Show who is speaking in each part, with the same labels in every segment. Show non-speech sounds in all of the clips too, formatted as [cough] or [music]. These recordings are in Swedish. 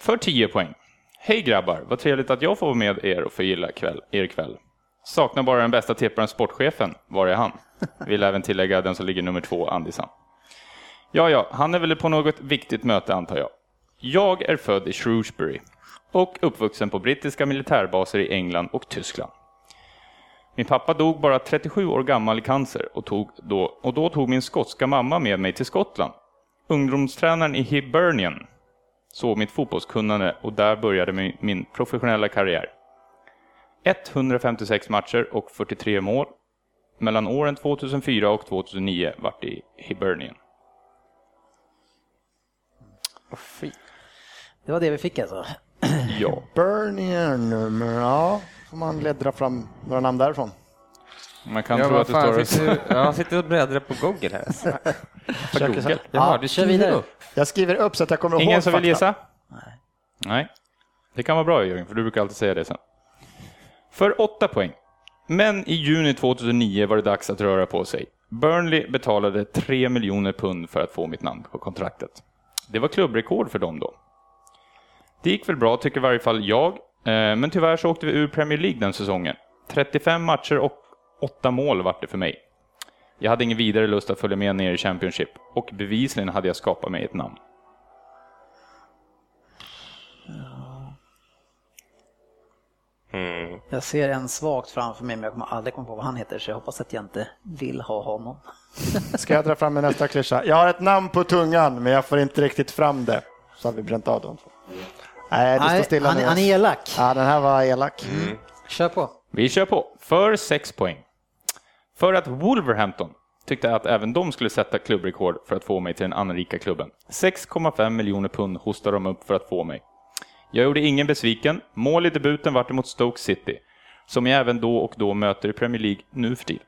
Speaker 1: För 10 poäng. Hej grabbar, vad trevligt att jag får vara med er och förgylla kväll, er kväll. Saknar bara den bästa tipparen, sportchefen. Var är han? Vill även tillägga den som ligger nummer två, Andisan. Ja, ja, han är väl på något viktigt möte antar jag. Jag är född i Shrewsbury och uppvuxen på brittiska militärbaser i England och Tyskland. Min pappa dog bara 37 år gammal i cancer och, tog då, och då tog min skotska mamma med mig till Skottland. Ungdomstränaren i Hibernian såg mitt fotbollskunnande och där började min, professionella karriär. 156 matcher och 43 mål. Mellan åren 2004 och 2009 vart det i Hibernian.
Speaker 2: Fy.
Speaker 3: Det var det vi fick alltså.
Speaker 1: Ja. [clears throat]
Speaker 2: Burnian, ja, får man leddra fram några namn därifrån.
Speaker 1: Man kan
Speaker 4: Ja,
Speaker 1: tro att det
Speaker 4: fan,
Speaker 1: står...
Speaker 4: fick du, [laughs] ja, han sitter och bläddrar på Google här. [laughs]
Speaker 2: Så-
Speaker 1: Google.
Speaker 4: Jaha,
Speaker 2: Ja,
Speaker 4: du
Speaker 3: kör vidare.
Speaker 2: jag skriver upp så att jag kommer ihåg
Speaker 1: Ingen som vill gissa? Nej. Nej. Det kan vara bra Jörgen, för du brukar alltid säga det sen. För åtta poäng. Men i juni 2009 var det dags att röra på sig. Burnley betalade 3 miljoner pund för att få mitt namn på kontraktet. Det var klubbrekord för dem då. Det gick väl bra, tycker i varje fall jag. Eh, Men tyvärr så åkte vi ur Premier League den säsongen. 35 matcher och 8 mål vart det för mig. Jag hade ingen vidare lust att följa med ner i Championship och bevisligen hade jag skapat mig ett namn.
Speaker 4: Mm.
Speaker 3: Jag ser en svagt framför mig men jag kommer aldrig komma på vad han heter så jag hoppas att jag inte vill ha honom. [laughs]
Speaker 2: Ska jag dra fram min nästa klyscha? Jag har ett namn på tungan men jag får inte riktigt fram det. Så har vi bränt av dem. Nej, det står stilla
Speaker 3: han,
Speaker 2: nu.
Speaker 3: han är elak.
Speaker 2: Ja, den här var elak.
Speaker 3: Kör på.
Speaker 1: Vi kör på. För 6 poäng. För att Wolverhampton tyckte att även de skulle sätta klubbrekord för att få mig till den anrika klubben. 6,5 miljoner pund hostade de upp för att få mig. Jag gjorde ingen besviken. Mål i debuten vart det mot Stoke City, som jag även då och då möter i Premier League nu för tiden.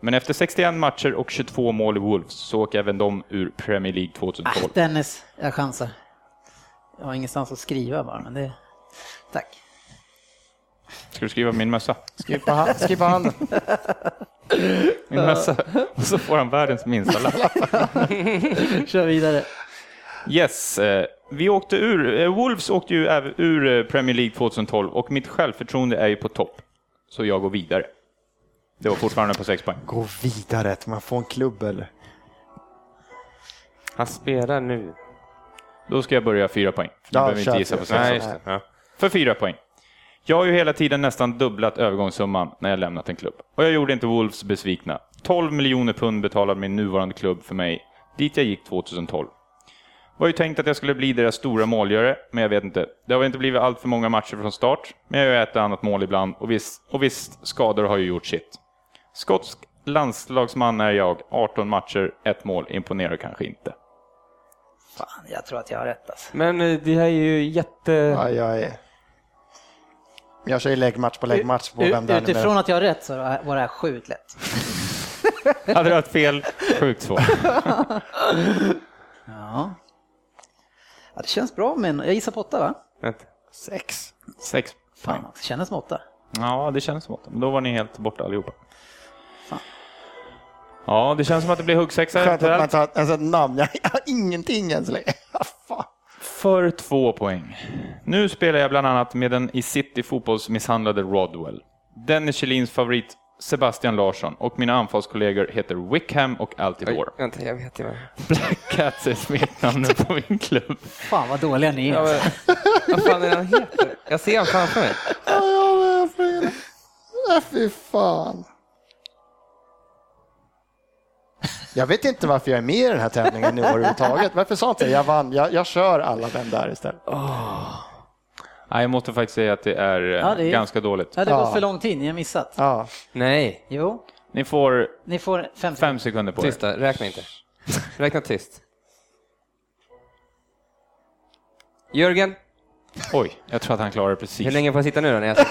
Speaker 1: Men efter 61 matcher och 22 mål i Wolves så åker även de ur Premier League 2012.
Speaker 3: Ah, Dennis, jag chansar. Jag har ingenstans att skriva bara, men det... Tack.
Speaker 1: Ska du skriva min mössa?
Speaker 2: Skriv på, hand, skriv på handen. [laughs]
Speaker 1: Min mössa. Och så får han världens minsta lapp. [laughs]
Speaker 3: Kör vidare.
Speaker 1: Yes, eh, vi åkte ur, eh, Wolves åkte ju ur eh, Premier League 2012 och mitt självförtroende är ju på topp. Så jag går vidare. Det var fortfarande på 6 poäng.
Speaker 2: Gå vidare, att man får en klubb eller?
Speaker 4: Han spelar nu.
Speaker 1: Då ska jag börja 4 poäng. För
Speaker 2: Ja,
Speaker 1: du behöver inte gissa på
Speaker 2: fyra.
Speaker 1: 6.
Speaker 4: Nej, just det. Ja.
Speaker 1: För 4 poäng. Jag har ju hela tiden nästan dubblat övergångssumman när jag lämnat en klubb. Och jag gjorde inte Wolves besvikna. 12 miljoner pund betalade min nuvarande klubb för mig, dit jag gick 2012. Var ju tänkt att jag skulle bli deras stora målgörare, men jag vet inte. Det har väl inte blivit allt för många matcher från start, men jag gör ett annat mål ibland och visst, och visst skador har ju gjort sitt. Skotsk landslagsman är jag, 18 matcher, ett mål, imponerar kanske inte.
Speaker 3: Fan, jag tror att jag har rätt alltså.
Speaker 4: Men eh, det här är ju jätte...
Speaker 2: Ja, jag är... Jag kör ju läggmatch på läggmatch på vem det är
Speaker 3: Utifrån att jag har rätt så var det här sjukt lätt. [laughs]
Speaker 1: Hade du haft fel, sjukt svårt. [laughs]
Speaker 3: Ja. ja det känns bra men jag gissar på åtta va?
Speaker 4: Vänta.
Speaker 2: Sex.
Speaker 1: 6 poäng.
Speaker 3: Fan, det kändes som åtta.
Speaker 1: Ja, det känns som åtta. Men då var ni helt borta allihopa.
Speaker 3: Fan.
Speaker 1: Ja, det känns som att det blir huggsexa.
Speaker 2: Skönt att man tar ett ens ett namn. Jag har ingenting än så länge. [laughs] Fan.
Speaker 1: För två poäng. Nu spelar jag bland annat med den i City fotbollsmisshandlade Rodwell. Dennis Kjellins favorit Sebastian Larsson och mina anfallskollegor heter Wickham och
Speaker 4: Oj,
Speaker 1: Altidore.
Speaker 4: vänta, jag vet ju.
Speaker 1: Black Cats är smeknamnet på min klubb.
Speaker 3: Fan vad dåliga ni är.
Speaker 4: Ja, men, vad fan är han heter? Jag ser honom framför mig.
Speaker 2: Ja, jag med, Fy fan. Jag vet inte varför jag är med i den här tävlingen nu överhuvudtaget. Varför sa inte jag jag vann? Jag, jag kör alla vem där istället.
Speaker 1: Nej, jag måste faktiskt säga att det är, eh,
Speaker 3: Ja, det är-
Speaker 1: ganska dåligt.
Speaker 3: Ja, det har gått för lång tid, ni har missat.
Speaker 2: Ja.
Speaker 3: Nej. Jo,
Speaker 1: Ni får
Speaker 3: ni får fem
Speaker 1: fem sekunder på er.
Speaker 4: Tysta, räkna inte. Räkna tyst. Jörgen,
Speaker 1: Oj, jag tror att han klarar det precis.
Speaker 4: hur länge får jag sitta nu då? När jag [laughs]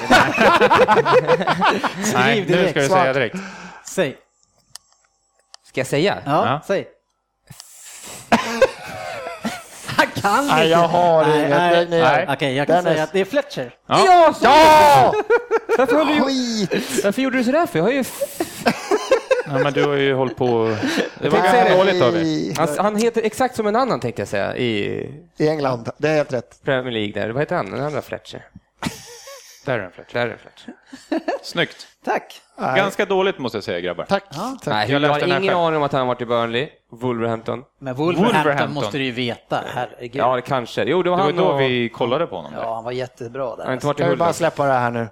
Speaker 1: Nej, nu ska du säga direkt.
Speaker 3: Säg.
Speaker 4: Ska jag säga?
Speaker 3: Ja,
Speaker 1: Ja.
Speaker 3: säg. Han kan inte.
Speaker 2: Nej, jag har
Speaker 3: Nej,
Speaker 2: inget.
Speaker 3: nej.
Speaker 2: Nej, nej.
Speaker 1: Nej.
Speaker 3: Okej, jag kan
Speaker 2: Dennis.
Speaker 3: säga att det är Fletcher.
Speaker 1: Ja.
Speaker 4: Ja! så-
Speaker 2: Ja!
Speaker 4: Varför, har du,
Speaker 2: Skit!
Speaker 4: varför gjorde du sådär för? Jag har ju...
Speaker 1: Ja, men du har ju hållit på... Det var ganska
Speaker 4: det.
Speaker 1: dåligt av.
Speaker 2: I,
Speaker 4: Han, han heter exakt som en annan tänkte jag säga i
Speaker 2: I England, det är helt rätt.
Speaker 4: Premier League där. Vad heter han? Den andra Fletcher.
Speaker 1: Där är.
Speaker 4: Där är Fletcher. [laughs]
Speaker 1: Snyggt.
Speaker 3: Tack.
Speaker 2: Nej.
Speaker 1: Ganska dåligt måste jag säga grabbar.
Speaker 2: Tack.
Speaker 3: Ja.
Speaker 2: Tack.
Speaker 4: Nej,
Speaker 1: Jag
Speaker 4: jag, har ingen
Speaker 1: själv.
Speaker 4: aning om att han har varit i Burnley, Wolverhampton.
Speaker 3: Men Wolverhampton,
Speaker 1: Wolverhampton.
Speaker 3: måste du ju veta, herregud.
Speaker 4: Ja, det kanske. Jo, det var
Speaker 1: Det var
Speaker 4: han
Speaker 1: då
Speaker 4: och...
Speaker 1: vi kollade på honom. där.
Speaker 3: Ja, han var jättebra där.
Speaker 4: Han har inte varit i
Speaker 2: Kan vi bara släppa det här nu?